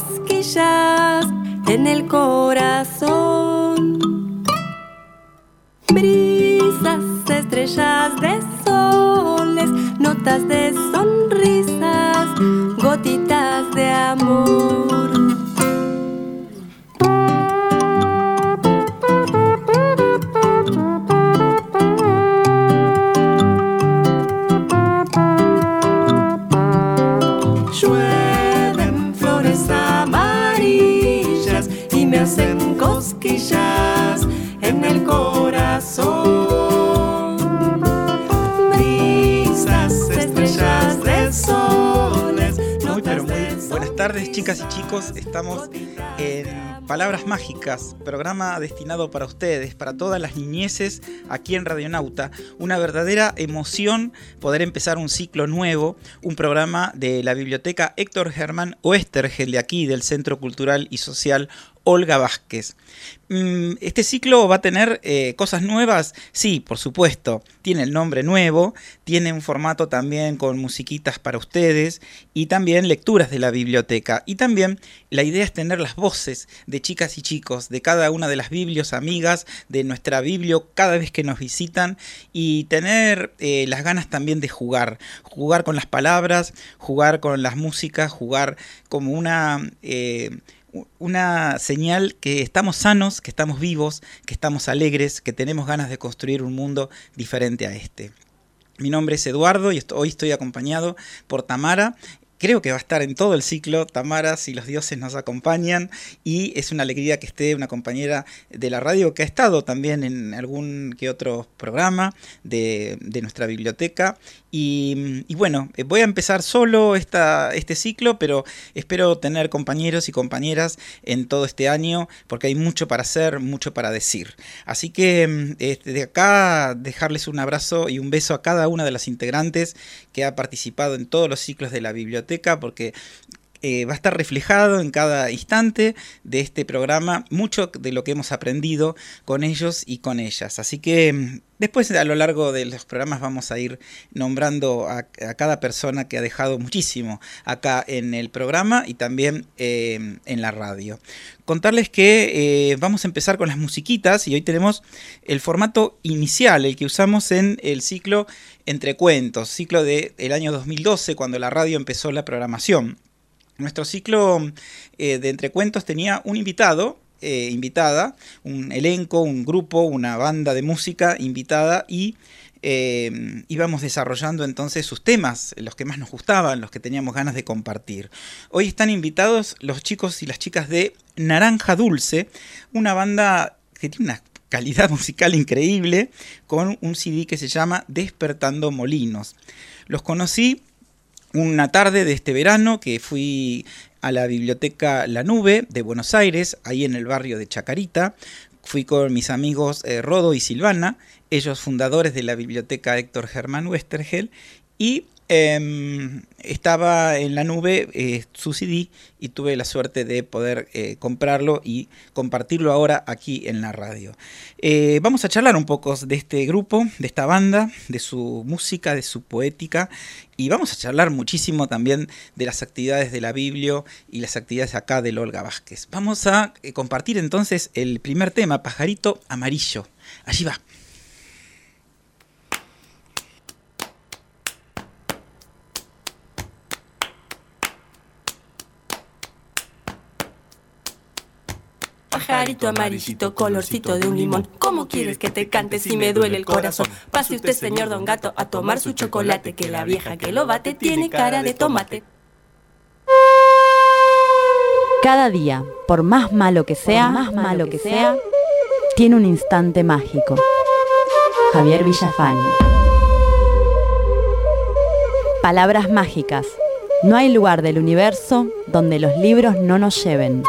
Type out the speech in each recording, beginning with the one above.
cosquillas en el corazón. Mágicas, programa destinado para ustedes, para todas las niñeces aquí en Radionauta. Una verdadera emoción poder empezar un ciclo nuevo, un programa de la biblioteca Héctor Germán Oestergel de aquí, del Centro Cultural y Social Olga Vázquez. Mm, ¿Este ciclo va a tener eh, cosas nuevas? Sí, por supuesto. Tiene el nombre nuevo, tiene un formato también con musiquitas para ustedes y también lecturas de la biblioteca. Y también la idea es tener las voces de chicas y chicos, de cada una de las biblios amigas, de nuestra biblio cada vez que nos visitan y tener eh, las ganas también de jugar. Jugar con las palabras, jugar con las músicas, jugar como una... eh, una señal que estamos sanos, que estamos vivos, que estamos alegres, que tenemos ganas de construir un mundo diferente a este. Mi nombre es Eduardo y hoy estoy acompañado por Tamara. Creo que va a estar en todo el ciclo, Tamara, si los dioses nos acompañan. Y es una alegría que esté una compañera de la radio que ha estado también en algún que otro programa de, nuestra biblioteca. Y, bueno, eh, voy a empezar solo esta, este ciclo, pero espero tener compañeros y compañeras en todo este año, porque hay mucho para hacer, mucho para decir. Así que mm, este, acá dejarles un abrazo y un beso a cada una de las integrantes que ha participado en todos los ciclos de la biblioteca, porque eh, va a estar reflejado en cada instante de este programa mucho de lo que hemos aprendido con ellos y con ellas. Así que mm, después a lo largo de los programas vamos a ir nombrando a, cada persona que ha dejado muchísimo acá en el programa y también eh, en la radio. Contarles que eh, vamos a empezar con las musiquitas y hoy tenemos el formato inicial, el que usamos en el ciclo Entre Cuentos, ciclo del año 2012 cuando la radio empezó la programación. Nuestro ciclo eh, de entrecuentos tenía un invitado, eh, invitada, un elenco, un grupo, una banda de música invitada y eh, íbamos desarrollando entonces sus temas, los que más nos gustaban, los que teníamos ganas de compartir. Hoy están invitados los chicos y las chicas de Naranja Dulce, una banda que tiene una calidad musical increíble, con un CD que se llama Despertando Molinos. Los conocí una tarde de este verano que fui a la biblioteca La Nube de Buenos Aires, ahí en el barrio de Chacarita. Fui con mis amigos eh, Rodo y Silvana, ellos fundadores de la biblioteca Héctor Germán Westergel, y eh, estaba en la nube eh, su CD y tuve la suerte de poder eh, comprarlo y compartirlo ahora aquí en la radio. Eh, vamos a charlar un poco de este grupo, de esta banda, de su música, de su poética y vamos a charlar muchísimo también de las actividades de la Biblia y las actividades acá de Olga Vázquez. Vamos a eh, compartir entonces el primer tema, Pajarito Amarillo. Allí va. Pajarito amarillito, colorcito de un limón. ¿Cómo quieres que te cante si me duele el corazón? Pase usted, señor Don Gato, a tomar su chocolate, que la vieja que lo bate tiene cara de tomate. Cada día, por más malo que sea, más malo que sea, tiene un instante mágico. Javier Villafañe. Palabras mágicas. No hay lugar del universo donde los libros no nos lleven.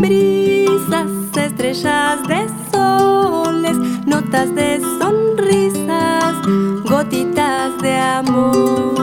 Brisas, estrellas de soles, notas de sonrisas, gotitas de amor.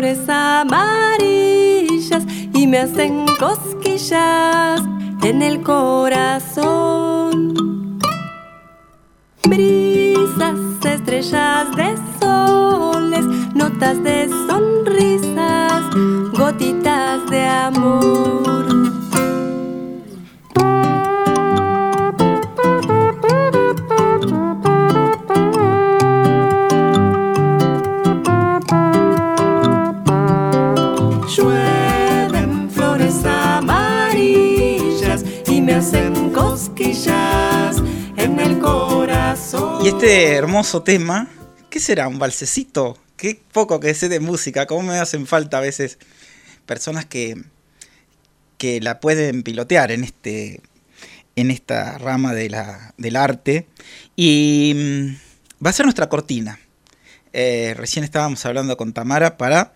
Flores amarillas y me hacen cosquillas en el corazón. Brisas, estrellas de soles, notas de sonrisas, gotitas de amor. En el corazón. Y este hermoso tema, ¿qué será? ¿Un balsecito? Qué poco que sé de música, cómo me hacen falta a veces personas que, que la pueden pilotear en, este, en esta rama de la, del arte. Y mm, va a ser nuestra cortina. Eh, recién estábamos hablando con Tamara para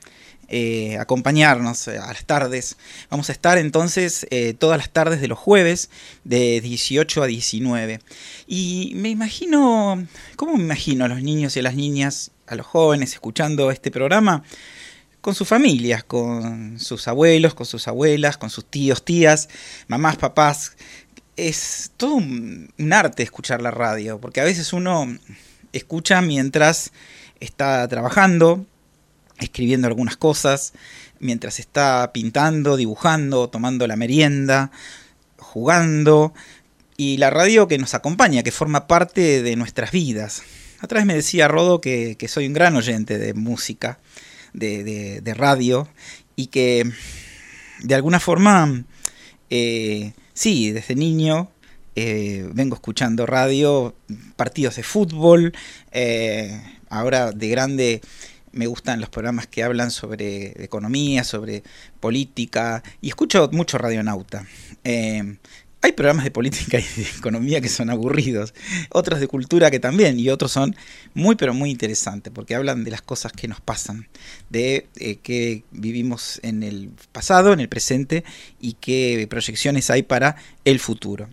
eh, acompañarnos eh, a las tardes. Vamos a estar entonces eh, todas las tardes de los jueves de 18 a 19. Y me imagino, ¿cómo me imagino a los niños y a las niñas, a los jóvenes escuchando este programa? Con sus familias, con sus abuelos, con sus abuelas, con sus tíos, tías, mamás, papás. Es todo un, un arte escuchar la radio, porque a veces uno escucha mientras está trabajando, escribiendo algunas cosas, mientras está pintando, dibujando, tomando la merienda, jugando, y la radio que nos acompaña, que forma parte de nuestras vidas. Vez me decía Rodo que, soy un gran oyente de música, de, de- de radio, y que de alguna forma, eh, sí, desde niño eh, vengo escuchando radio, partidos de fútbol, eh, ahora de grande me gustan los programas que hablan sobre economía, sobre política, y escucho mucho radionauta. Eh, hay programas de política y de economía que son aburridos, otros de cultura que también, y otros son muy pero muy interesantes, porque hablan de las cosas que nos pasan, de eh, que vivimos en el pasado, en el presente, y qué proyecciones hay para el futuro.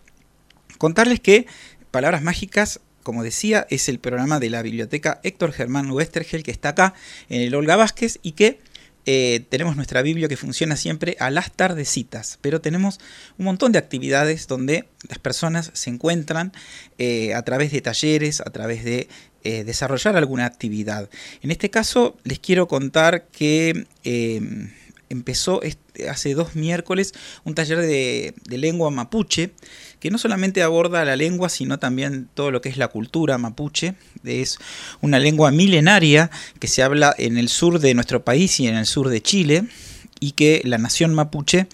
Contarles que Palabras Mágicas, como decía, es el programa de la biblioteca Héctor Germán Westergel, que está acá en el Olga Vázquez, y que eh, tenemos nuestra Biblia que funciona siempre a las tardecitas, pero tenemos un montón de actividades donde las personas se encuentran eh, a través de talleres, a través de eh, desarrollar alguna actividad. En este caso les quiero contar que empezó este- hace dos miércoles un taller de, de lengua mapuche que no solamente aborda la lengua, sino también todo lo que es la cultura mapuche. Es una lengua milenaria que se habla en el sur de nuestro país y en el sur de Chile. y que la nación mapuche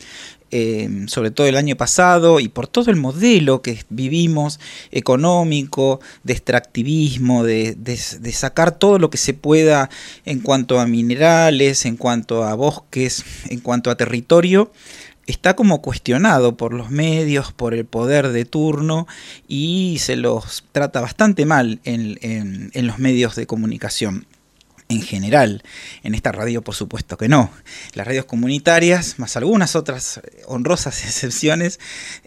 eh, sobre todo el año pasado y por todo el modelo que vivimos económico, de extractivismo, de, sacar todo lo que se pueda en cuanto a minerales, en cuanto a bosques, en cuanto a territorio, está como cuestionado por los medios, por el poder de turno y se los trata bastante mal en los medios de comunicación en general. En esta radio, por supuesto que no. Las radios comunitarias, más algunas otras honrosas excepciones,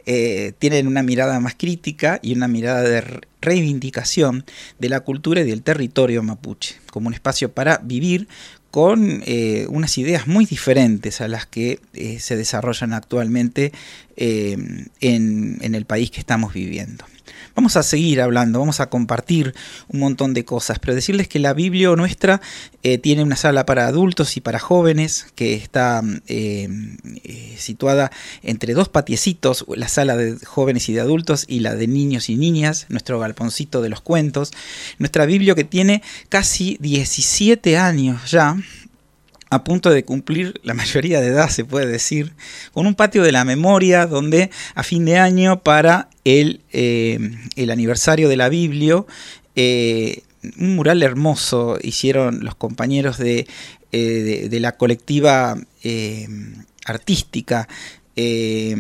eh, tienen una mirada más crítica y una mirada de reivindicación de la cultura y del territorio mapuche, como un espacio para vivir con eh, unas ideas muy diferentes a las que eh, se desarrollan actualmente en el país que estamos viviendo. Vamos a seguir hablando, vamos a compartir un montón de cosas, pero decirles que la Biblia nuestra eh, tiene una sala para adultos y para jóvenes que está eh, eh, situada entre dos patiecitos, la sala de jóvenes y de adultos y la de niños y niñas, nuestro galponcito de los cuentos. Nuestra Biblia que tiene casi 17 años ya, a punto de cumplir la mayoría de edad, se puede decir, con un patio de la memoria donde a fin de año para el, eh, el aniversario de la Biblia, eh, un mural hermoso hicieron los compañeros de, eh, de, la colectiva artística que,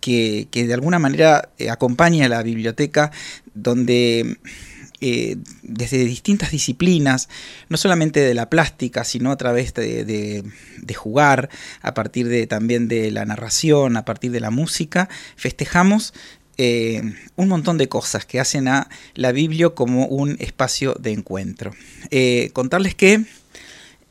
que, de alguna manera acompaña a la biblioteca, donde eh, desde distintas disciplinas, no solamente de la plástica, sino a través de, jugar, a partir de, también de la narración, a partir de la música, festejamos eh, un montón de cosas que hacen a la Biblia como un espacio de encuentro. Eh, contarles que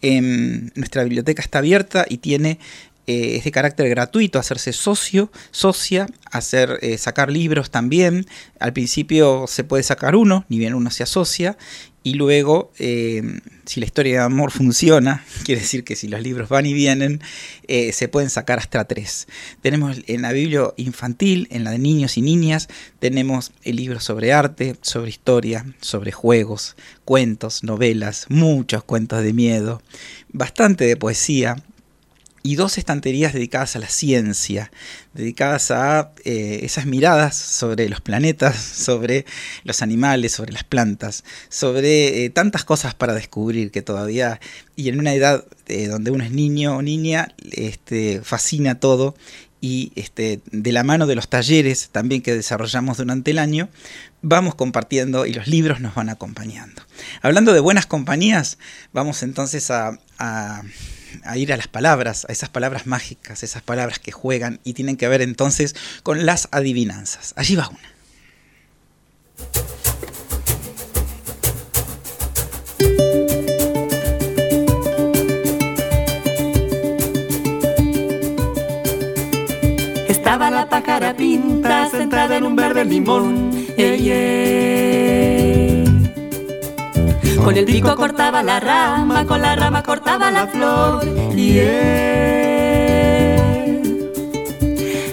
em, nuestra biblioteca está abierta y tiene eh, es de carácter gratuito, hacerse socio, socia, hacer, eh, sacar libros también. Al principio se puede sacar uno, ni bien uno se asocia, y luego, eh, si la historia de amor funciona, quiere decir que si los libros van y vienen, se pueden sacar hasta tres. Tenemos en la Biblia infantil, en la de niños y niñas, tenemos libros sobre arte, sobre historia, sobre juegos, cuentos, novelas, muchos cuentos de miedo, bastante de poesía, y dos estanterías dedicadas a la ciencia, dedicadas a eh, esas miradas sobre los planetas, sobre los animales, sobre las plantas, sobre eh, tantas cosas para descubrir que todavía, y en una edad eh, donde uno es niño o niña, este, fascina todo y este, de la mano de los talleres también que desarrollamos durante el año, vamos compartiendo y los libros nos van acompañando. Hablando de buenas compañías, vamos entonces a a ir a las palabras, a esas palabras mágicas, esas palabras que juegan y tienen que ver entonces con las adivinanzas. Allí va una. Estaba la pájara pinta sentada en un verde limón. Con el pico cortaba la rama, con la rama cortaba la flor. Y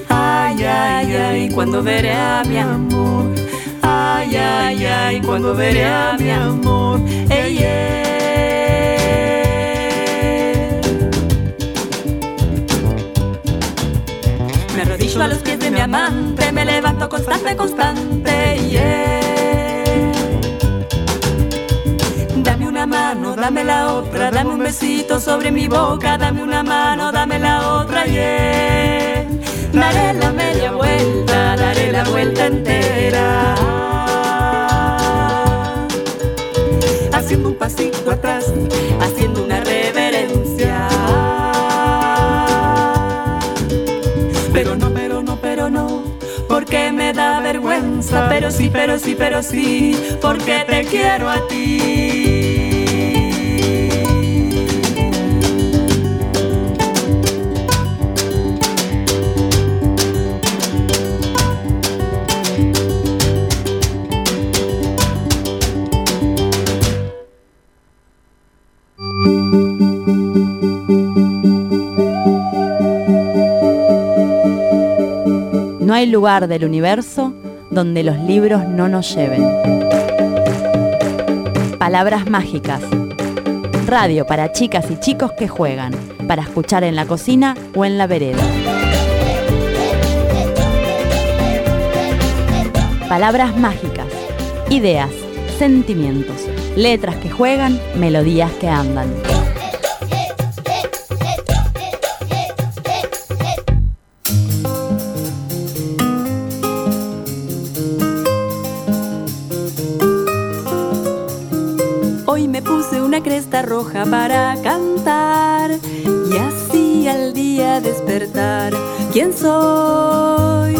ay, ay, ay, cuando veré a mi amor. Ay, ay, ay, cuando veré a mi amor. Ey, Me arrodillo a los pies de mi amante, me levanto constante, constante. Yeah. Dame la otra, dame un besito sobre mi boca, dame una mano, dame la otra, yeah. Daré la media vuelta, daré la vuelta entera. Haciendo un pasito atrás, haciendo una reverencia. Pero no, pero no, pero no, porque me da vergüenza. Pero sí, pero sí, pero sí, porque te quiero a ti. Del universo donde los libros no nos lleven. Palabras mágicas. Radio para chicas y chicos que juegan para escuchar en la cocina o en la vereda. Palabras mágicas, ideas, sentimientos, letras que juegan, melodías que andan. Para cantar y así al día despertar. ¿Quién soy?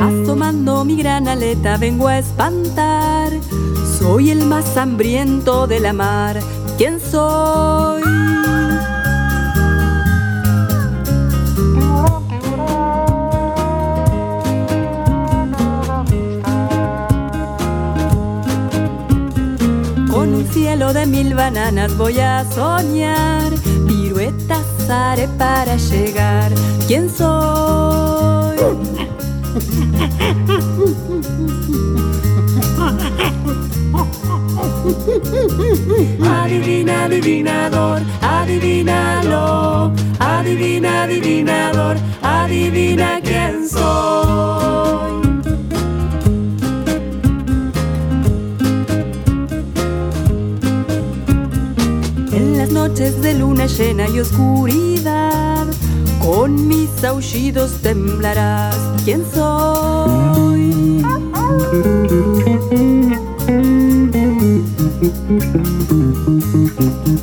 Asomando mi gran aleta vengo a espantar. Soy el más hambriento de la mar soy. Con un cielo de mil bananas voy a soñar, piruetas haré para llegar. ¿Quién soy? Adivina, adivinador, adivínalo. Adivina, adivinador, adivina quién soy. En las noches de luna llena y oscuridad, con mis aullidos temblarás. ¿Quién soy? Thank you.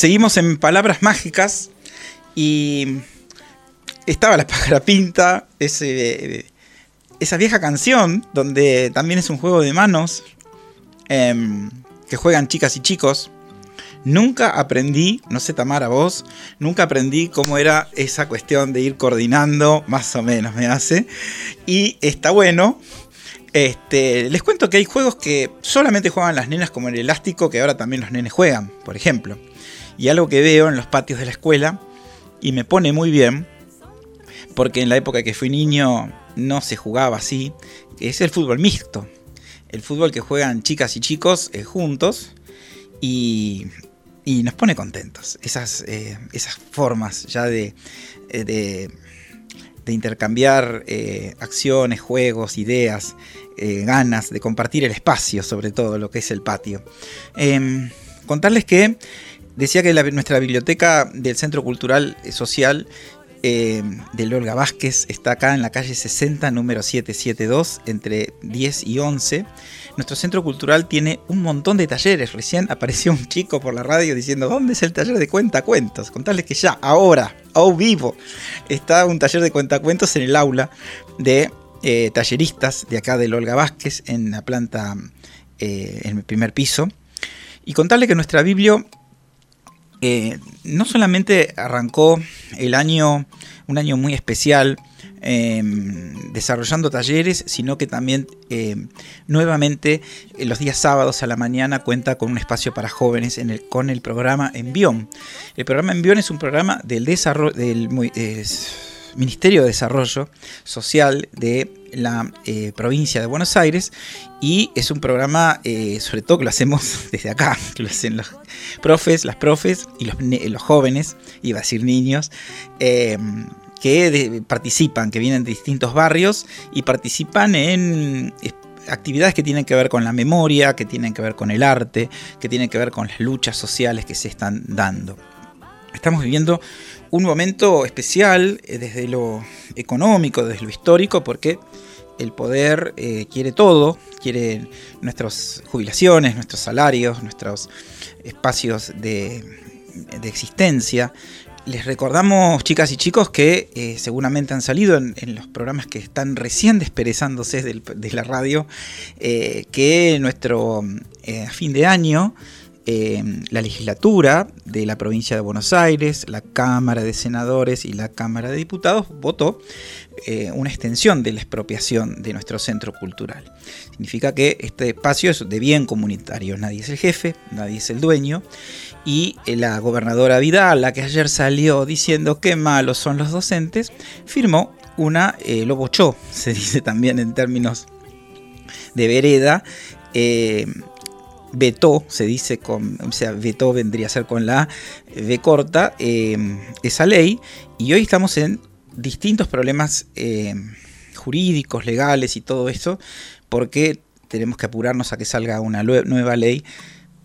Seguimos en Palabras Mágicas y estaba la pájara pinta, ese, esa vieja canción donde también es un juego de manos em, que juegan chicas y chicos. Nunca aprendí, no sé Tamara vos, nunca aprendí cómo era esa cuestión de ir coordinando, más o menos me hace. Y está bueno. Este, les cuento que hay juegos que solamente juegan las nenas como el elástico, que ahora también los nenes juegan, por ejemplo. Y algo que veo en los patios de la escuela y me pone muy bien, porque en la época que fui niño no se jugaba así, es el fútbol mixto. El fútbol que juegan chicas y chicos eh, juntos y, nos pone contentos. Esas, eh, esas formas ya de, eh, de, intercambiar acciones, juegos, ideas, ganas de compartir el espacio, sobre todo lo que es el patio. Em, contarles que Decía que nuestra biblioteca del Centro Cultural eh, Social eh, de Olga Vázquez está acá en la calle 60, número 772, entre 10 y 11. Nuestro centro cultural tiene un montón de talleres. Recién apareció un chico por la radio diciendo, ¿dónde es el taller de cuentacuentos? Contarles que ya, ahora, a vivo, está un taller de cuentacuentos en el aula de eh, talleristas de acá del Olga Vázquez en la planta, en el primer piso. Y contarle que nuestra Biblia no solamente arrancó el año, un año muy especial, Em, desarrollando talleres, sino que también em, nuevamente los días sábados a la mañana cuenta con un espacio para jóvenes con el programa Envión. El programa Envión es un programa del, del Ministerio de Desarrollo Social de la eh, provincia de Buenos Aires y es un programa eh, sobre todo que lo hacemos desde acá, que lo hacen los profes, las profes y los, los jóvenes, iba a decir niños, em, que participan, que vienen de distintos barrios y participan en actividades que tienen que ver con la memoria, que tienen que ver con el arte, que tienen que ver con las luchas sociales que se están dando. Estamos viviendo un momento especial eh, desde lo económico, desde lo histórico, porque el poder eh, quiere todo, quiere nuestras jubilaciones, nuestros salarios, nuestros espacios de, de existencia, les recordamos, chicas y chicos, que eh, seguramente han salido en, los programas que están recién desperezándose de la radio, que nuestro fin de año, la legislatura de la provincia de Buenos Aires, la Cámara de Senadores y la Cámara de Diputados votó una extensión de la expropiación de nuestro centro cultural. Significa que este espacio es de bien comunitario, nadie es el jefe, nadie es el dueño y eh, la gobernadora Vidal, la que ayer salió diciendo que malos son los docentes, firmó una, eh, lo bochó, se dice también en términos de vereda, eh, vetó, se dice con, o sea, vetó vendría a ser con la V corta, esa ley, y hoy estamos en distintos problemas jurídicos, legales y todo eso, porque tenemos que apurarnos a que salga una nueva ley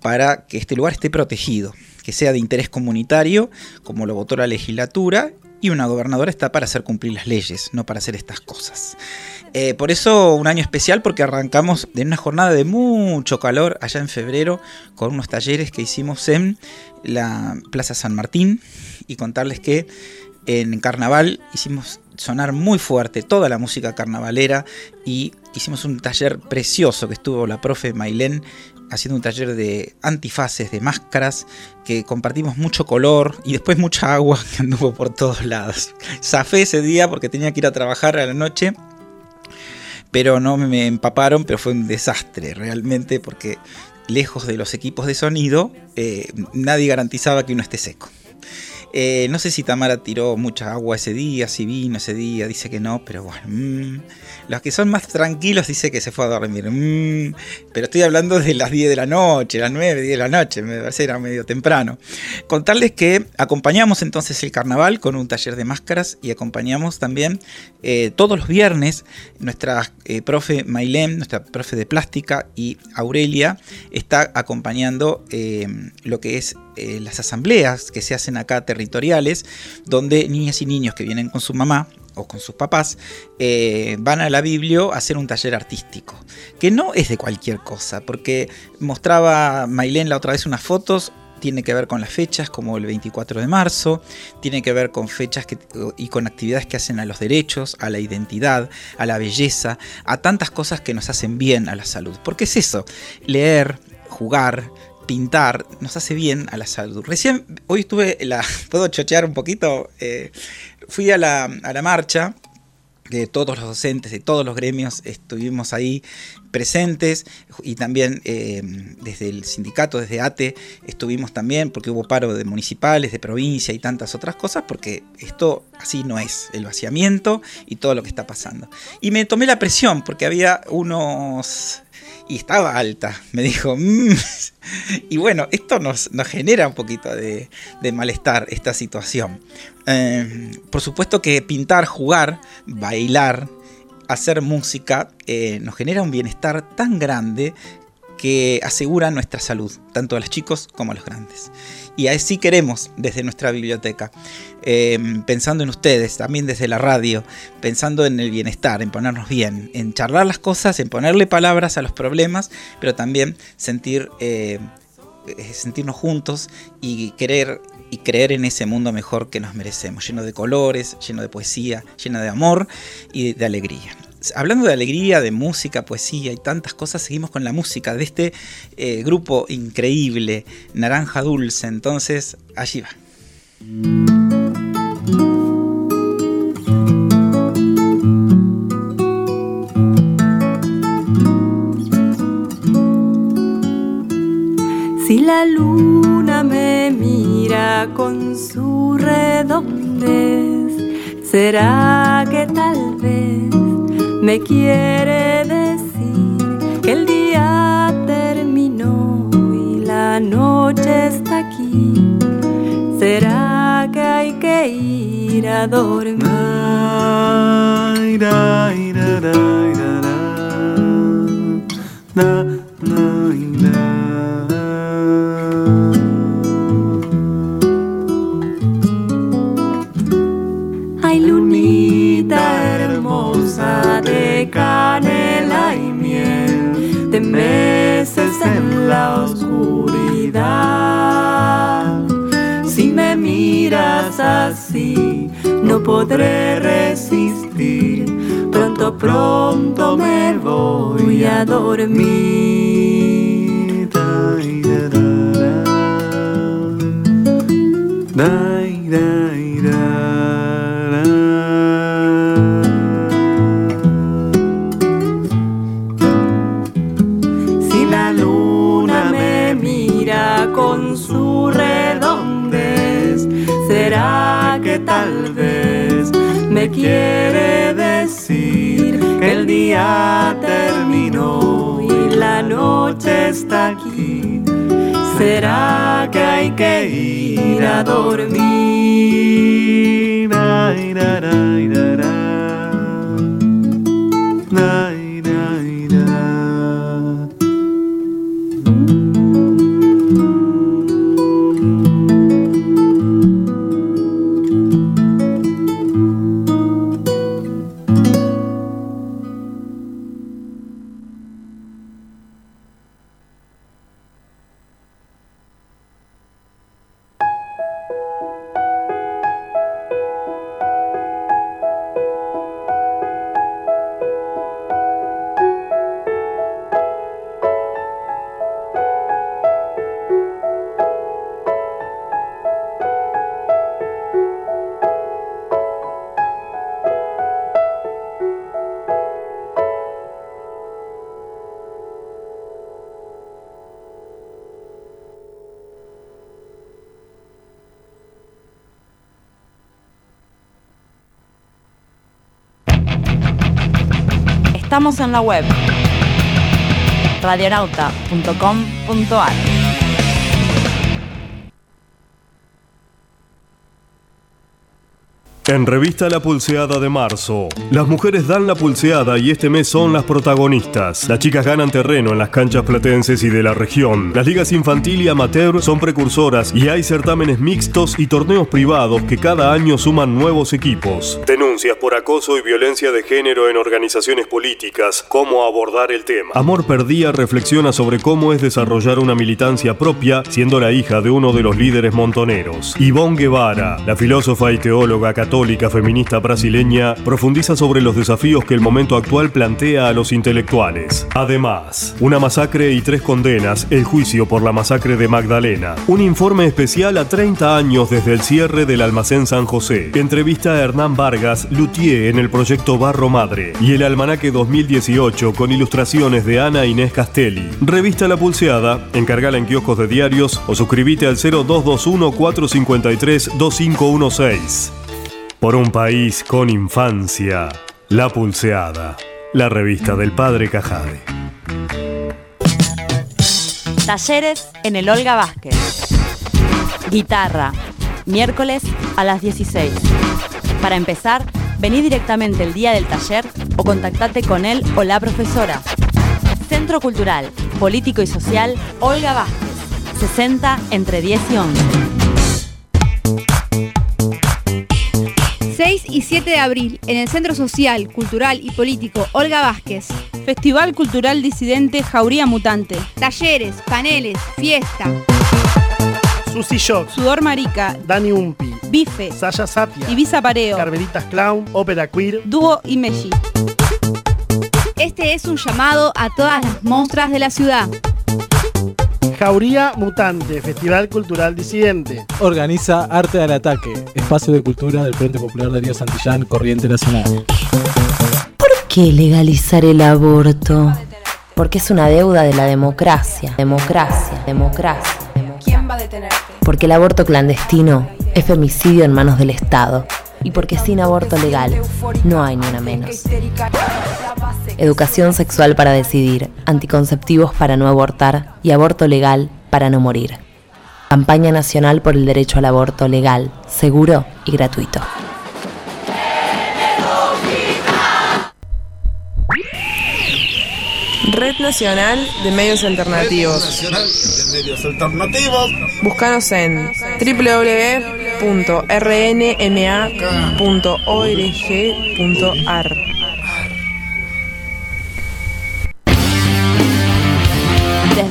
para que este lugar esté protegido, que sea de interés comunitario, como lo votó la legislatura, y una gobernadora está para hacer cumplir las leyes, no para hacer estas cosas. Eh, por eso un año especial porque arrancamos de una jornada de mucho calor allá en febrero con unos talleres que hicimos en la Plaza San Martín y contarles que en carnaval hicimos sonar muy fuerte toda la música carnavalera y hicimos un taller precioso que estuvo la profe Mailén haciendo un taller de antifaces, de máscaras, que compartimos mucho color y después mucha agua que anduvo por todos lados. Zafé ese día porque tenía que ir a trabajar a la noche, pero no me empaparon, pero fue un desastre realmente porque lejos de los equipos de sonido, eh, nadie garantizaba que uno esté seco. Eh, no sé si Tamara tiró mucha agua ese día, si vino ese día, dice que no, pero bueno. Mm. Los que son más tranquilos dice que se fue a dormir. Mm. Pero estoy hablando de las 10 de la noche, las 9, 10 de la noche, me parece era medio temprano. Contarles que acompañamos entonces el carnaval con un taller de máscaras y acompañamos también eh, todos los viernes nuestra eh, profe Mailem, nuestra profe de plástica y Aurelia está acompañando lo que es eh, las asambleas que se hacen acá territoriales, donde niñas y niños que vienen con su mamá o con sus papás, eh, van a la Biblia a hacer un taller artístico, que no es de cualquier cosa, porque mostraba Mailén la otra vez unas fotos, tiene que ver con las fechas como el 24 de marzo, tiene que ver con fechas y con actividades que hacen a los derechos, a la identidad, a la belleza, a tantas cosas que nos hacen bien a la salud. Porque es eso, leer, jugar, pintar nos hace bien a la salud. Recién, hoy estuve, la, puedo chochear un poquito, eh, fui a la, a la marcha, que todos los docentes de todos los gremios estuvimos ahí presentes y también eh, desde el sindicato, desde ATE, estuvimos también porque hubo paro de municipales, de provincia y tantas otras cosas, porque esto así no es, el vaciamiento y todo lo que está pasando. Y me tomé la presión porque había unos y estaba alta. Me dijo, mm". y bueno, esto nos, genera un poquito de, malestar, esta situación. Eh, por supuesto que pintar, jugar, bailar, hacer música eh, nos genera un bienestar tan grande que asegura nuestra salud, tanto a los chicos como a los grandes. Y así queremos desde nuestra biblioteca, em, pensando en ustedes, también desde la radio, pensando en el bienestar, en ponernos bien, en charlar las cosas, en ponerle palabras a los problemas, pero también sentir, eh, eh, sentirnos juntos y querer y creer en ese mundo mejor que nos merecemos, lleno de colores, lleno de poesía, lleno de amor y de alegría. Hablando de alegría, de música, poesía y tantas cosas, seguimos con la música de este eh, grupo increíble, Naranja Dulce. Entonces, allí va. Si la luna me mira con su redondez, será que tal vez me quiere decir que el día terminó y la noche está aquí. ¿Será que hay que ir a dormir? En la oscuridad. Si me miras así, no podré resistir. Pronto, pronto me voy a dormir. Quiere decir que el día terminó y la noche está aquí. ¿Será que hay que ir a dormir? En la web radionauta.com.ar. En Revista La Pulseada de marzo, las mujeres dan la pulseada y este mes son las protagonistas. Las chicas ganan terreno en las canchas platenses y de la región. Las ligas infantil y amateur son precursoras y hay certámenes mixtos y torneos privados que cada año suman nuevos equipos. Denuncias por acoso y violencia de género en organizaciones políticas, cómo abordar el tema. Amor Perdía reflexiona sobre cómo es desarrollar una militancia propia siendo la hija de uno de los líderes montoneros. Ivonne Guevara, la filósofa y teóloga católica católica feminista brasileña profundiza sobre los desafíos que el momento actual plantea a los intelectuales. Además, una masacre y tres condenas, el juicio por la masacre de Magdalena. Un informe especial a 30 años desde el cierre del almacén San José. Entrevista a Hernán Vargas, Luthier en el proyecto Barro Madre. Y el almanaque 2018 con ilustraciones de Ana Inés Castelli. Revista La Pulseada, encargala en kioscos de diarios o suscríbete al 0221 453 2516. Por un país con infancia, La Pulseada, la revista del padre Cajade. Talleres en el Olga Vázquez. Guitarra, miércoles a las 16. Para empezar, vení directamente el día del taller o contactate con él o la profesora. Centro Cultural, Político y Social Olga Vázquez, 60 entre 10 y 11. 6 y 7 de abril, en el Centro Social, Cultural y Político Olga Vázquez. Festival Cultural Disidente Jauría Mutante. Talleres, paneles, fiesta. Susi Shock, Sudor Marica, Dani Umpi, Bife, Saya Sapia, Ibiza Pareo, Carmelitas Clown, Ópera Queer, Dúo y Meshi. Este es un llamado a todas las monstras de la ciudad. Jauría Mutante, Festival Cultural Disidente. Organiza Arte al Ataque, espacio de cultura del Frente Popular de Río Santillán, Corriente Nacional. ¿Por qué legalizar el aborto? Porque es una deuda de la democracia. Democracia, democracia. ¿Quién va a detenerte? Porque el aborto clandestino es femicidio en manos del Estado. Y porque sin aborto legal no hay ni una menos. Educación sexual para decidir, anticonceptivos para no abortar y aborto legal para no morir. Campaña Nacional por el Derecho al Aborto Legal, Seguro y Gratuito. Red Nacional de Medios Alternativos. Red Nacional de Medios Alternativos. Búscanos en www.rnma.org.ar.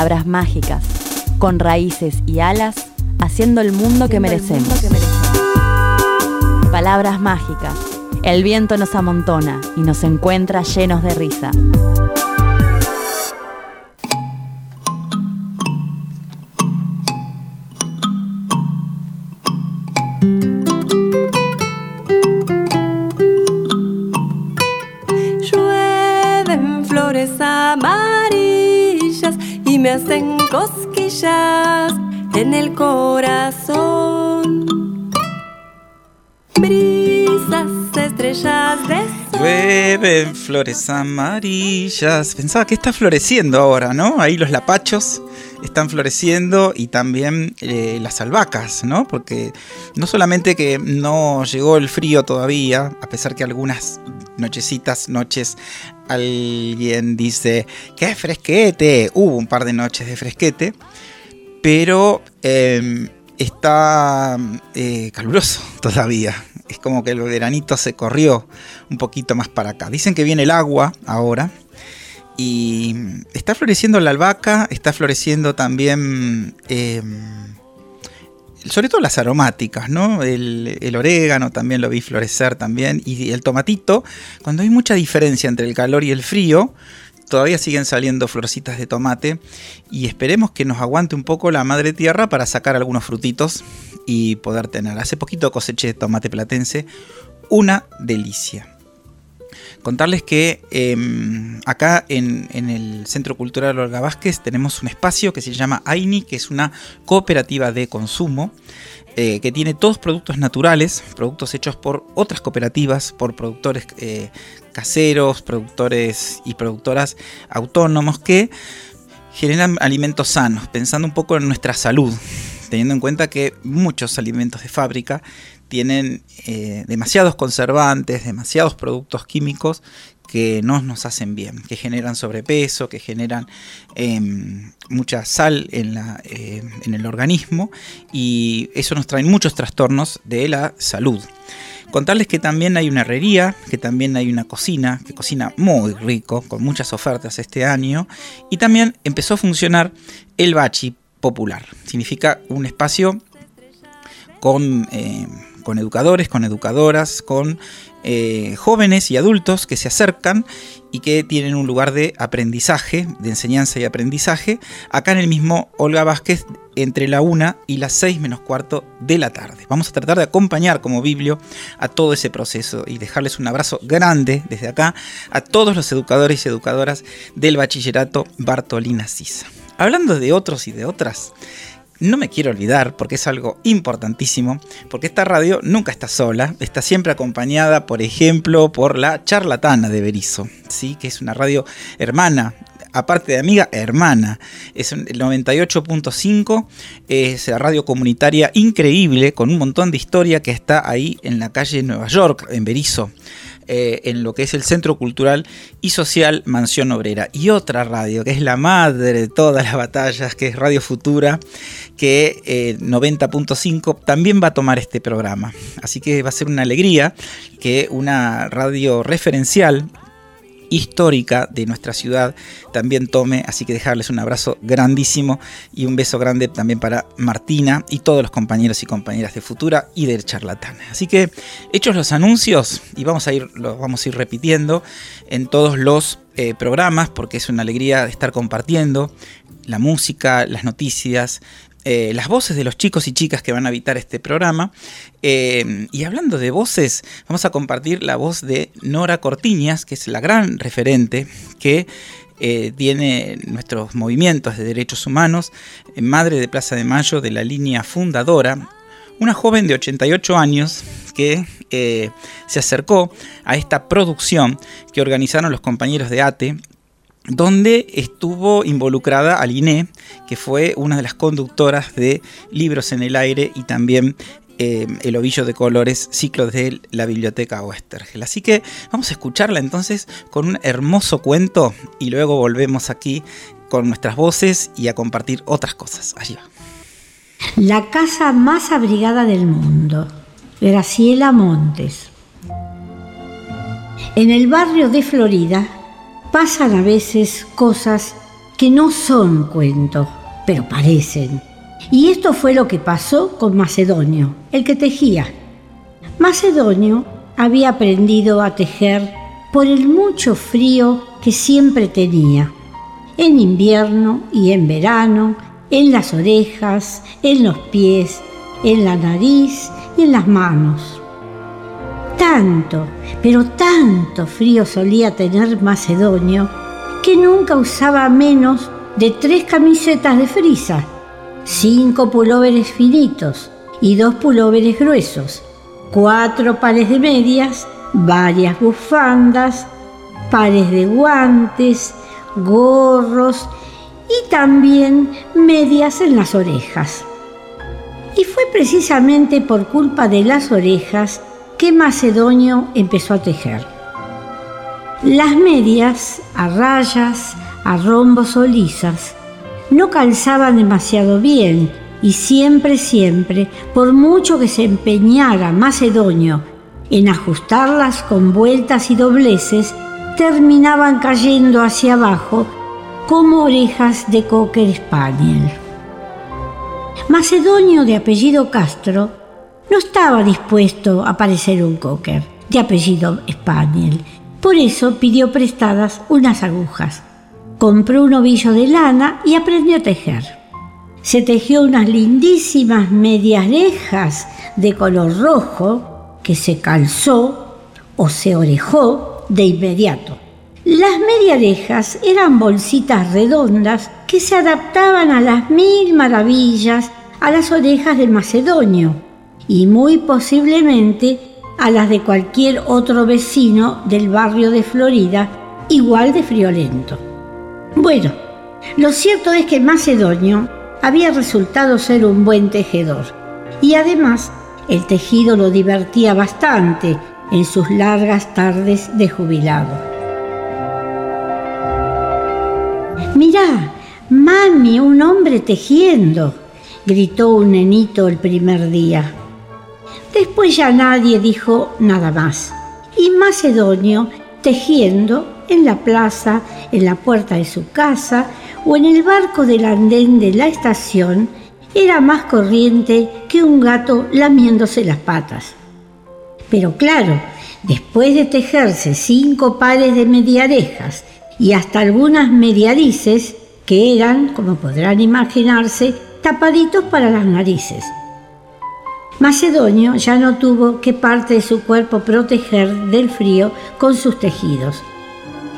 Palabras mágicas, con raíces y alas, haciendo el mundo que merecemos. Palabras mágicas. El viento nos amontona y nos encuentra llenos de risa. Llueven flores amarillas me hacen cosquillas en el corazón. Brisas, estrellas de. Llueven flores amarillas. Pensaba que está floreciendo ahora, ¿no? Ahí los lapachos están floreciendo y también eh, las albahacas, ¿no? Porque no solamente que no llegó el frío todavía, a pesar que algunas nochecitas, noches, alguien dice, ¡qué fresquete! Hubo un par de noches de fresquete, pero eh, está eh, caluroso todavía. Es como que el veranito se corrió un poquito más para acá. Dicen que viene el agua ahora. Y está floreciendo la albahaca, está floreciendo también, eh, sobre todo las aromáticas, ¿no? El, el, orégano también lo vi florecer también. Y el tomatito, cuando hay mucha diferencia entre el calor y el frío, todavía siguen saliendo florcitas de tomate. Y esperemos que nos aguante un poco la madre tierra para sacar algunos frutitos y poder tener. Hace poquito coseché tomate platense, una delicia contarles que eh, acá en, en, el Centro Cultural Olga Vázquez tenemos un espacio que se llama AINI, que es una cooperativa de consumo. Eh, que tiene todos productos naturales, productos hechos por otras cooperativas, por productores eh, caseros, productores y productoras autónomos que generan alimentos sanos, pensando un poco en nuestra salud, teniendo en cuenta que muchos alimentos de fábrica tienen eh, demasiados conservantes, demasiados productos químicos que no nos hacen bien, que generan sobrepeso, que generan eh, mucha sal en, eh, en, el organismo y eso nos trae muchos trastornos de la salud. Contarles que también hay una herrería, que también hay una cocina, que cocina muy rico, con muchas ofertas este año, y también empezó a funcionar el bachi popular. Significa un espacio con eh, con educadores, con educadoras, con eh, jóvenes y adultos que se acercan y que tienen un lugar de aprendizaje, de enseñanza y aprendizaje, acá en el mismo Olga Vázquez, entre la 1 y las 6 menos cuarto de la tarde. Vamos a tratar de acompañar como Biblio a todo ese proceso y dejarles un abrazo grande desde acá a todos los educadores y educadoras del bachillerato Bartolina Sisa. Hablando de otros y de otras, no me quiero olvidar, porque es algo importantísimo, porque esta radio nunca está sola, está siempre acompañada, por ejemplo, por la charlatana de Berizo, ¿sí? que es una radio hermana aparte de amiga, hermana. Es el 98.5, es la radio comunitaria increíble, con un montón de historia que está ahí en la calle Nueva York, en Berizo. Eh, en lo que es el Centro Cultural y Social Mansión Obrera. Y otra radio, que es la madre de todas las batallas, que es Radio Futura, que 90.5 eh, también va a tomar este programa. Así que va a ser una alegría que una radio referencial histórica de nuestra ciudad también tome, así que dejarles un abrazo grandísimo y un beso grande también para Martina y todos los compañeros y compañeras de Futura y de Charlatán. Así que hechos los anuncios y vamos a ir los vamos a ir repitiendo en todos los eh, programas porque es una alegría estar compartiendo la música, las noticias, eh, las voces de los chicos y chicas que van a habitar este programa. Eh, y hablando de voces, vamos a compartir la voz de Nora Cortiñas, que es la gran referente que eh, tiene nuestros movimientos de derechos humanos, madre de Plaza de Mayo de la línea fundadora, una joven de 88 años que se acercó a esta producción que organizaron los compañeros de ATE donde estuvo involucrada Aline, que fue una de las conductoras de Libros en el Aire y también eh, El Ovillo de Colores, ciclo de la Biblioteca Westergel. Así que vamos a escucharla entonces con un hermoso cuento y luego volvemos aquí con nuestras voces y a compartir otras cosas. Allí va. La casa más abrigada del mundo, Graciela Montes. En el barrio de Florida, pasan a veces cosas que no son cuentos, pero parecen. Y esto fue lo que pasó con Macedonio, el que tejía. Macedonio había aprendido a tejer por el mucho frío que siempre tenía, en invierno y en verano, en las orejas, en los pies, en la nariz y en las manos tanto, pero tanto frío solía tener Macedonio que nunca usaba menos de tres camisetas de frisa, cinco pulóveres finitos y dos pulóveres gruesos, cuatro pares de medias, varias bufandas, pares de guantes, gorros y también medias en las orejas. Y fue precisamente por culpa de las orejas que Macedonio empezó a tejer. Las medias, a rayas, a rombos o lisas, no calzaban demasiado bien y siempre, siempre, por mucho que se empeñara Macedonio en ajustarlas con vueltas y dobleces, terminaban cayendo hacia abajo como orejas de cocker spaniel. Macedonio, de apellido Castro, no estaba dispuesto a parecer un cocker de apellido Spaniel. Por eso pidió prestadas unas agujas. Compró un ovillo de lana y aprendió a tejer. Se tejió unas lindísimas medias lejas de color rojo que se calzó o se orejó de inmediato. Las mediarejas eran bolsitas redondas que se adaptaban a las mil maravillas a las orejas del macedonio y muy posiblemente a las de cualquier otro vecino del barrio de Florida, igual de friolento. Bueno, lo cierto es que Macedonio había resultado ser un buen tejedor y además el tejido lo divertía bastante en sus largas tardes de jubilado. Mirá, mami, un hombre tejiendo, gritó un nenito el primer día. Después ya nadie dijo nada más. Y Macedonio, tejiendo en la plaza, en la puerta de su casa o en el barco del andén de la estación, era más corriente que un gato lamiéndose las patas. Pero claro, después de tejerse cinco pares de mediarejas y hasta algunas mediarices, que eran, como podrán imaginarse, tapaditos para las narices. Macedonio ya no tuvo que parte de su cuerpo proteger del frío con sus tejidos.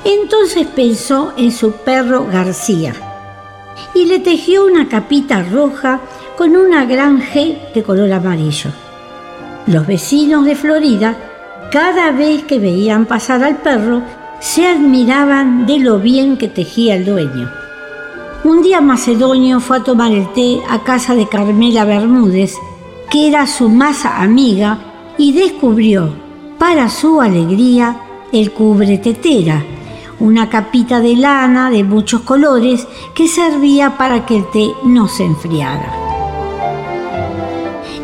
Entonces pensó en su perro García y le tejió una capita roja con una gran G de color amarillo. Los vecinos de Florida, cada vez que veían pasar al perro, se admiraban de lo bien que tejía el dueño. Un día Macedonio fue a tomar el té a casa de Carmela Bermúdez, que era su más amiga, y descubrió, para su alegría, el cubre tetera, una capita de lana de muchos colores que servía para que el té no se enfriara.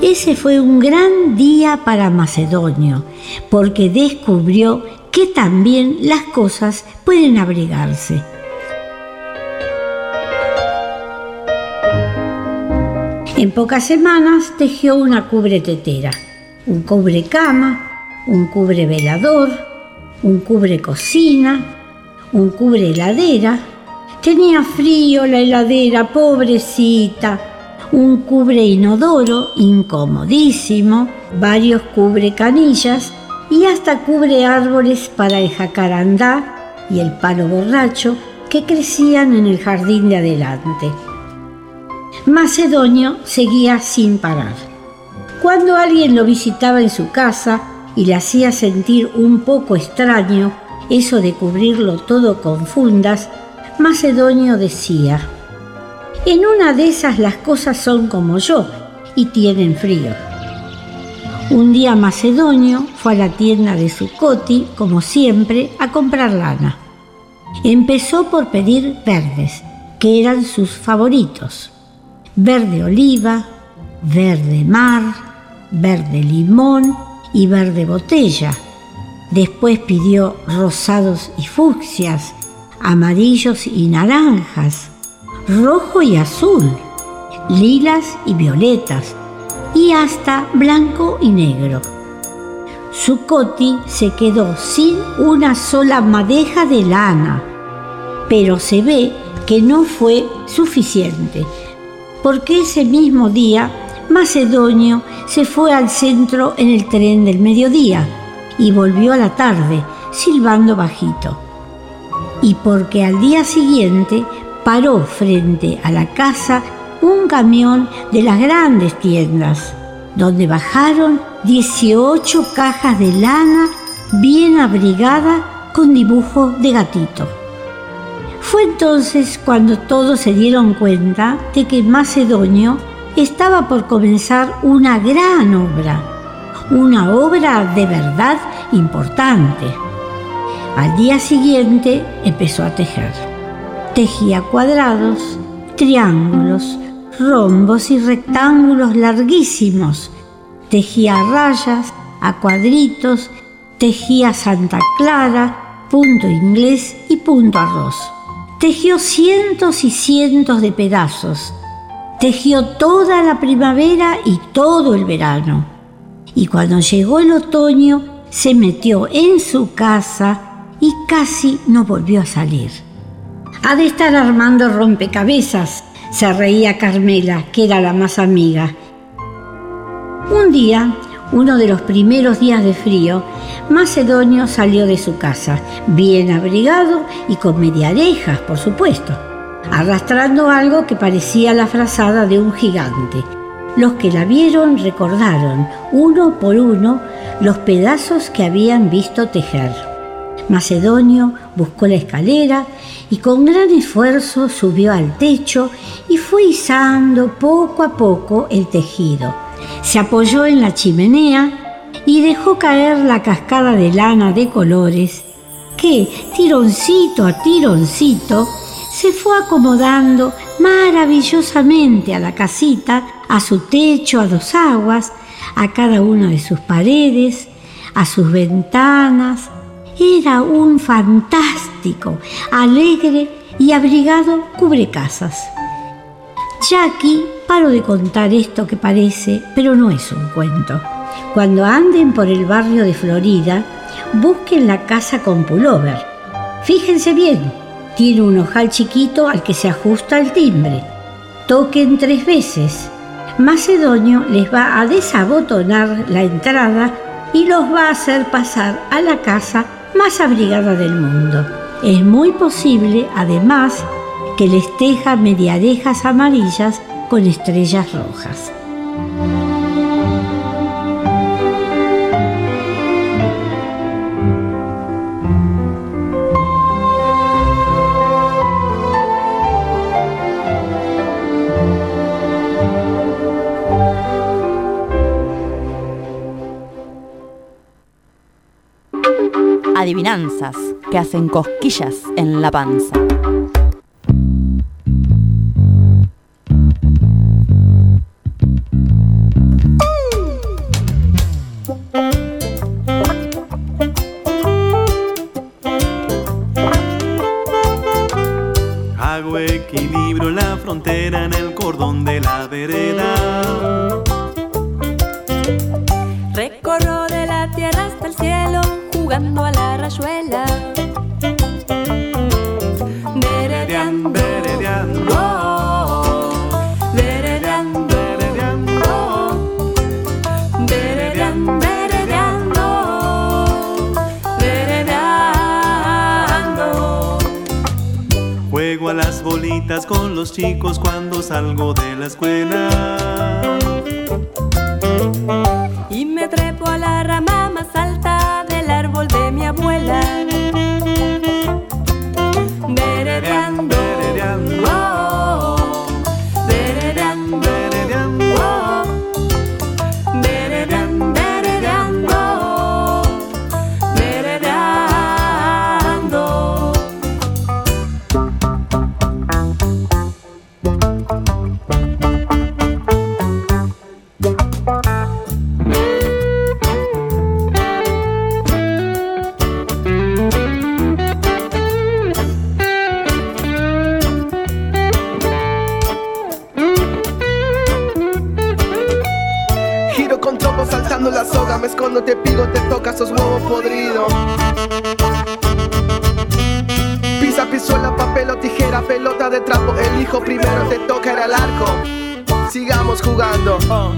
Ese fue un gran día para Macedonio, porque descubrió que también las cosas pueden abrigarse. En pocas semanas tejió una cubre tetera, un cubre cama, un cubre velador, un cubre cocina, un cubre heladera. Tenía frío la heladera, pobrecita. Un cubre inodoro, incomodísimo, varios cubre canillas y hasta cubre árboles para el jacarandá y el palo borracho que crecían en el jardín de adelante. Macedonio seguía sin parar. Cuando alguien lo visitaba en su casa y le hacía sentir un poco extraño eso de cubrirlo todo con fundas, Macedonio decía, en una de esas las cosas son como yo y tienen frío. Un día Macedonio fue a la tienda de Zucotti, como siempre, a comprar lana. Empezó por pedir verdes, que eran sus favoritos. Verde oliva, verde mar, verde limón y verde botella. Después pidió rosados y fucsias, amarillos y naranjas, rojo y azul, lilas y violetas, y hasta blanco y negro. Zucotti se quedó sin una sola madeja de lana, pero se ve que no fue suficiente, porque ese mismo día Macedonio se fue al centro en el tren del mediodía y volvió a la tarde, silbando bajito. Y porque al día siguiente paró frente a la casa un camión de las grandes tiendas, donde bajaron 18 cajas de lana bien abrigada con dibujo de gatito. Fue entonces cuando todos se dieron cuenta de que Macedonio estaba por comenzar una gran obra, una obra de verdad importante. Al día siguiente empezó a tejer. Tejía cuadrados, triángulos, rombos y rectángulos larguísimos. Tejía rayas, a cuadritos, tejía Santa Clara, punto inglés y punto arroz. Tejió cientos y cientos de pedazos. Tejió toda la primavera y todo el verano. Y cuando llegó el otoño, se metió en su casa y casi no volvió a salir. Ha de estar armando rompecabezas, se reía Carmela, que era la más amiga. Un día, uno de los primeros días de frío, Macedonio salió de su casa, bien abrigado y con mediarejas, por supuesto, arrastrando algo que parecía la frazada de un gigante. Los que la vieron recordaron, uno por uno, los pedazos que habían visto tejer. Macedonio buscó la escalera y con gran esfuerzo subió al techo y fue izando poco a poco el tejido. Se apoyó en la chimenea y dejó caer la cascada de lana de colores que, tironcito a tironcito, se fue acomodando maravillosamente a la casita, a su techo a dos aguas, a cada una de sus paredes, a sus ventanas, era un fantástico, alegre y abrigado cubrecasas. Aquí paro de contar esto que parece, pero no es un cuento. Cuando anden por el barrio de Florida, busquen la casa con pullover. Fíjense bien, tiene un ojal chiquito al que se ajusta el timbre. Toquen tres veces. Macedonio les va a desabotonar la entrada y los va a hacer pasar a la casa más abrigada del mundo. Es muy posible, además, que les teja mediarejas amarillas con estrellas rojas. Adivinanzas que hacen cosquillas en la panza. Hago equilibrio en la frontera, en el cordón de la vereda. Salgo de la soga, me escondo, te pigo, te toca, sos huevo podrido. Pisa, pisola, papel o tijera, pelota de trapo, elijo primero, te toca ir al arco. Sigamos jugando. Oh,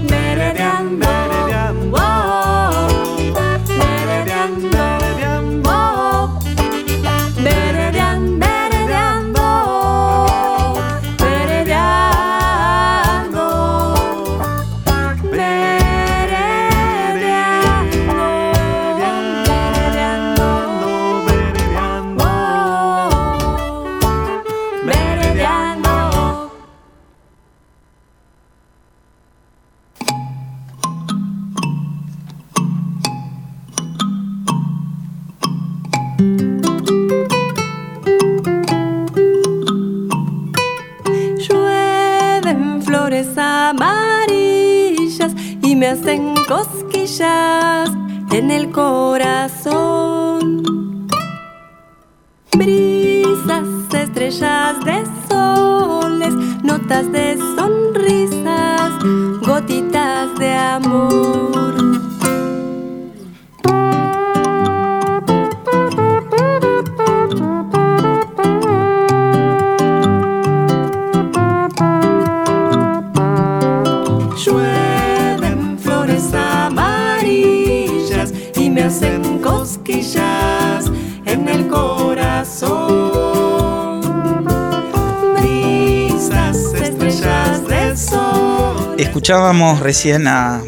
Recién a,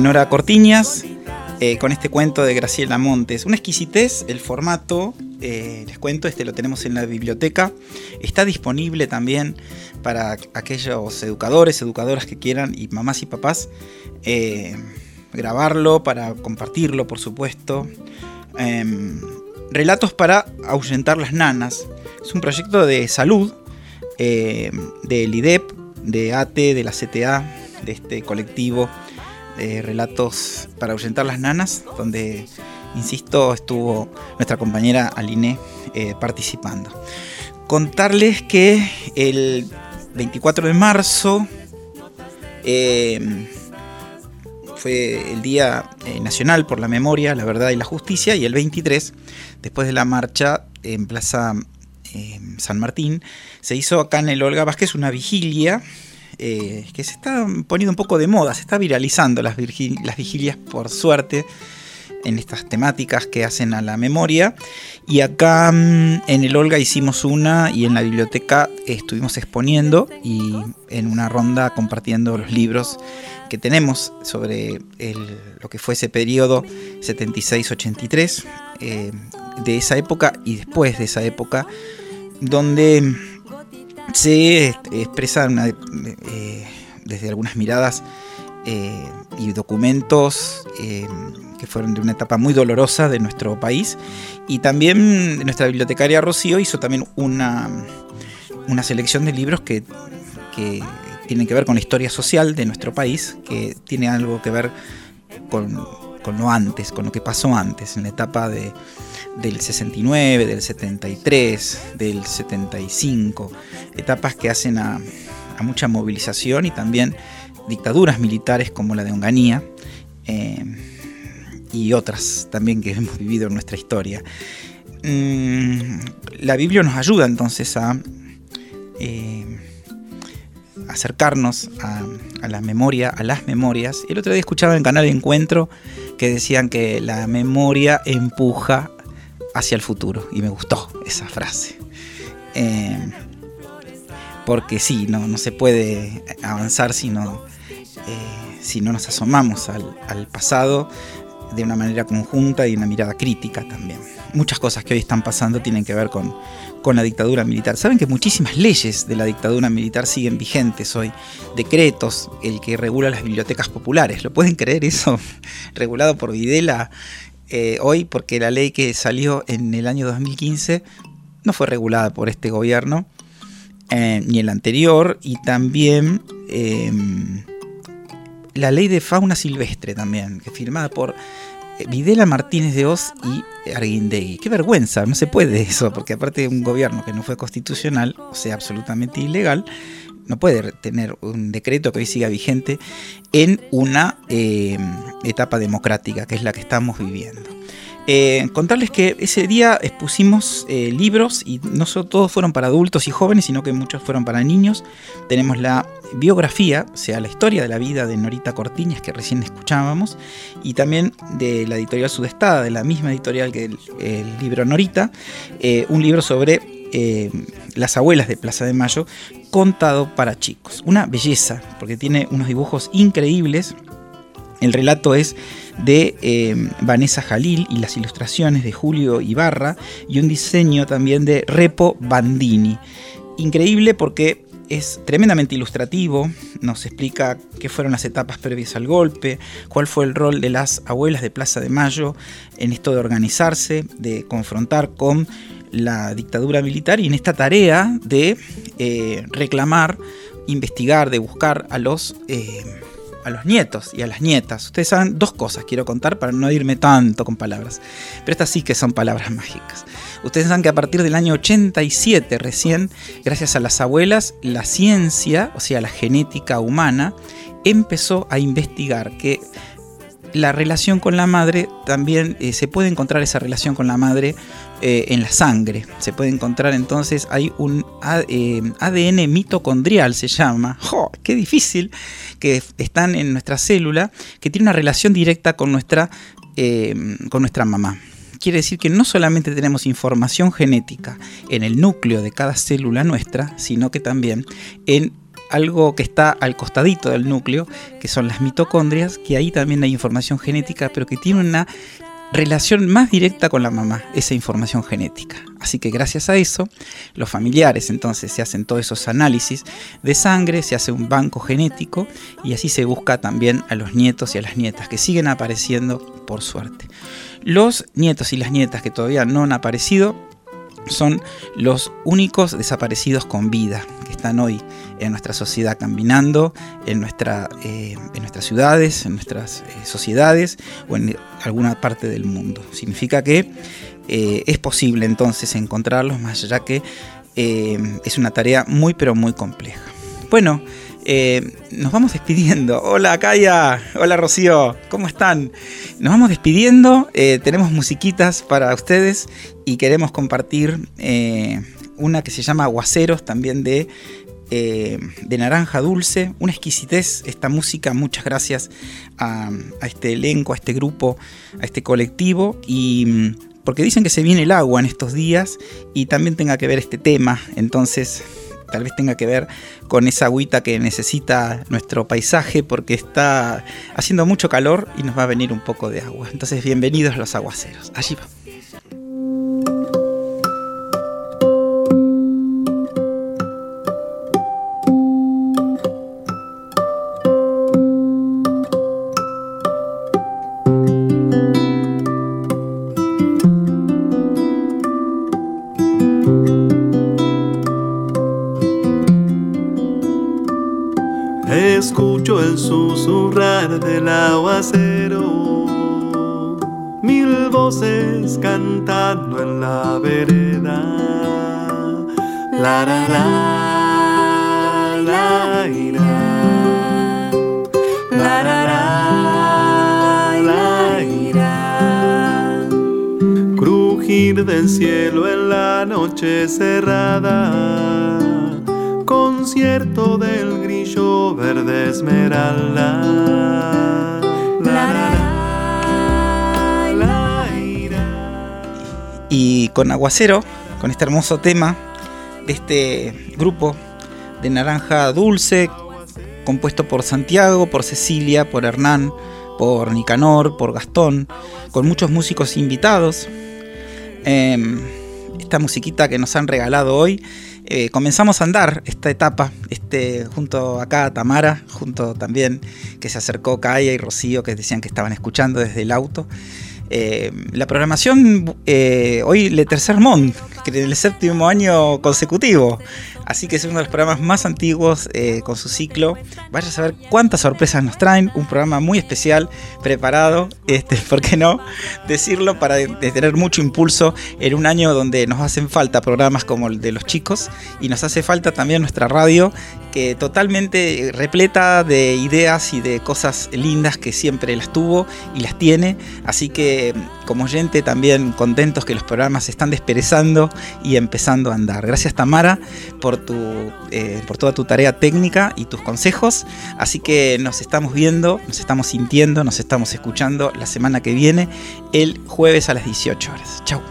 Nora Cortiñas eh, con este cuento de Graciela Montes. Una exquisitez, el formato, eh, les cuento, este lo tenemos en la biblioteca. Está disponible también para aquellos educadores, educadoras que quieran, y mamás y papás, eh, grabarlo, para compartirlo, por supuesto. Em, relatos para ahuyentar las nanas. Es un proyecto de salud del IDEP, de ATE, de la CTA, de este colectivo de relatos para ahuyentar las nanas, donde, insisto, estuvo nuestra compañera Aline eh, participando. Contarles que el 24 de marzo eh, fue el Día eh, Nacional por la Memoria, la Verdad y la Justicia, y el 23, después de la marcha en Plaza San Martín, se hizo acá en el Olga Vázquez una vigilia eh, que se está poniendo un poco de moda, se está viralizando las, vigilias por suerte en estas temáticas que hacen a la memoria. Y acá mm, en el Olga hicimos una y en la biblioteca estuvimos exponiendo y en una ronda compartiendo los libros que tenemos sobre lo que fue ese periodo 76-83, eh, de esa época y después de esa época, donde se expresa eh, desde algunas miradas eh, y documentos eh, que fueron de una etapa muy dolorosa de nuestro país. Y también nuestra bibliotecaria Rocío hizo también una, una selección de libros que, que tienen que ver con la historia social de nuestro país, que tiene algo que ver con, con lo antes, con lo que pasó antes, en la etapa de, del 69, del 73, del 75, etapas que hacen a, mucha movilización y también dictaduras militares como la de Onganía eh, y otras también que hemos vivido en nuestra historia. Mm, la Biblia nos ayuda entonces a eh, acercarnos a, a, la memoria, a las memorias. El otro día escuchaba en Canal de Encuentro que decían que la memoria empuja hacia el futuro y me gustó esa frase. Eh, porque sí, no, no se puede avanzar si no, eh, si no nos asomamos al, al, pasado de una manera conjunta y una mirada crítica también. Muchas cosas que hoy están pasando tienen que ver con, con la dictadura militar. Saben que muchísimas leyes de la dictadura militar siguen vigentes hoy. Decretos, el que regula las bibliotecas populares. ¿Lo pueden creer eso? Regulado por Videla eh, hoy, porque la ley que salió en el año 2015 no fue regulada por este gobierno eh, ni el anterior, y también eh, la ley de fauna silvestre también, que firmada por Videla Martínez de Oz y Arguindegui. Qué vergüenza, no se puede eso, porque aparte de un gobierno que no fue constitucional, o sea, absolutamente ilegal, no puede tener un decreto que hoy siga vigente en una eh, etapa democrática, que es la que estamos viviendo. Eh, contarles que ese día expusimos eh, libros y no solo todos fueron para adultos y jóvenes, sino que muchos fueron para niños. Tenemos la biografía, o sea, la historia de la vida de Norita Cortiñas que recién escuchábamos, y también de la editorial Sudestada, de la misma editorial que el, libro Norita, eh, un libro sobre las abuelas de Plaza de Mayo, contado para chicos. Una belleza, porque tiene unos dibujos increíbles. El relato es de eh, Vanessa Jalil y las ilustraciones de Julio Ibarra y un diseño también de Repo Bandini. Increíble porque es tremendamente ilustrativo, nos explica qué fueron las etapas previas al golpe, cuál fue el rol de las abuelas de Plaza de Mayo en esto de organizarse, de confrontar con la dictadura militar y en esta tarea de eh, reclamar, investigar, de buscar a los, eh, a los nietos y a las nietas. Ustedes saben dos cosas, quiero contar para no irme tanto con palabras, pero estas sí que son palabras mágicas. Ustedes saben que a partir del año 87 recién, gracias a las abuelas, la ciencia, o sea, la genética humana, empezó a investigar que la relación con la madre también eh, se puede encontrar esa relación con la madre eh, en la sangre. Se puede encontrar entonces, hay un eh, ADN mitocondrial, se llama. ¡Oh, ¡Qué difícil! Que están en nuestra célula, que tiene una relación directa con nuestra, eh, con nuestra mamá. Quiere decir que no solamente tenemos información genética en el núcleo de cada célula nuestra, sino que también en algo que está al costadito del núcleo, que son las mitocondrias, que ahí también hay información genética, pero que tiene una relación más directa con la mamá, esa información genética. Así que gracias a eso, los familiares entonces se hacen todos esos análisis de sangre, se hace un banco genético y así se busca también a los nietos y a las nietas que siguen apareciendo por suerte. Los nietos y las nietas que todavía no han aparecido son los únicos desaparecidos con vida hoy en nuestra sociedad caminando, en, nuestra, eh, en nuestras ciudades, en nuestras eh, sociedades o en alguna parte del mundo. Significa que eh, es posible entonces encontrarlos, más allá que es una tarea muy pero muy compleja. Bueno, nos vamos despidiendo. Hola Kaya, hola Rocío, ¿cómo están? Nos vamos despidiendo, tenemos musiquitas para ustedes y queremos compartir una que se llama Aguaceros, también de, eh, de Naranja Dulce, una exquisitez esta música, muchas gracias a, a este elenco, a este grupo, a este colectivo y porque dicen que se viene el agua en estos días y también tenga que ver este tema, entonces tal vez tenga que ver con esa agüita que necesita nuestro paisaje porque está haciendo mucho calor y nos va a venir un poco de agua. Entonces, bienvenidos los aguaceros. Allí va. Aguacero, mil voces cantando en la vereda. La la la, la ira. La la la, la ira. Crujir del cielo en la noche cerrada. Concierto del grillo verde esmeralda. Y con Aguacero, con este hermoso tema de este grupo de Naranja Dulce, compuesto por Santiago, por Cecilia, por Hernán, por Nicanor, por Gastón, con muchos músicos invitados. Em, esta musiquita que nos han regalado hoy, eh, comenzamos a andar esta etapa, este, junto acá a Tamara, junto también que se acercó Kaya y Rocío, que decían que estaban escuchando desde el auto. Eh, la programación eh, hoy Le Tercer Mont, que en el séptimo año consecutivo. Así que es uno de los programas más antiguos eh, con su ciclo. Vaya a saber cuántas sorpresas nos traen. Un programa muy especial, preparado, este, ¿por qué no? Decirlo para tener mucho impulso en un año donde nos hacen falta programas como el de los chicos y nos hace falta también nuestra radio que totalmente repleta de ideas y de cosas lindas que siempre las tuvo y las tiene. Así que como oyente también contentos que los programas se están desperezando y empezando a andar. Gracias Tamara por, tu, eh, por toda tu tarea técnica y tus consejos. Así que nos estamos viendo, nos estamos sintiendo, nos estamos escuchando la semana que viene, el jueves a las 18 horas. Chau.